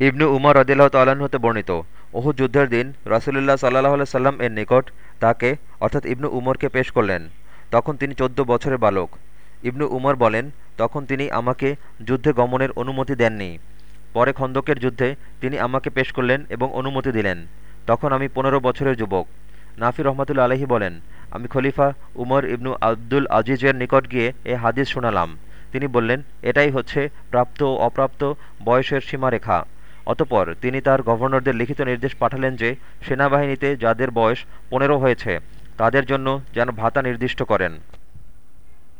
ইবনু উমর রদিল্লাহ তাল্লাহ্ন হতে বর্ণিত। ওহু যুদ্ধের দিন রাসুলুল্লাহ সাল্লাহ সাল্লাম এর নিকট তাকে, অর্থাৎ ইবনু উমরকে পেশ করলেন। তখন তিনি চোদ্দ বছরের বালক। ইবনু উমর বলেন, তখন তিনি আমাকে যুদ্ধে গমনের অনুমতি দেননি। পরে খন্দকের যুদ্ধে তিনি আমাকে পেশ করলেন এবং অনুমতি দিলেন। তখন আমি পনেরো বছরের যুবক। নাফি রহমতুল্লা আলহী বলেন, আমি খলিফা উমর ইবনু আব্দুল আজিজের নিকট গিয়ে এ হাদিস শোনালাম। তিনি বললেন, এটাই হচ্ছে প্রাপ্ত ও অপ্রাপ্ত বয়সের সীমারেখা। অতপর তিনি তার গভর্নরদের লিখিত নির্দেশ পাঠালেন যে সেনাবাহিনীতে যাদের বয়স পনেরো হয়েছে, তাদের জন্য যেন ভাতা নির্দিষ্ট করেন।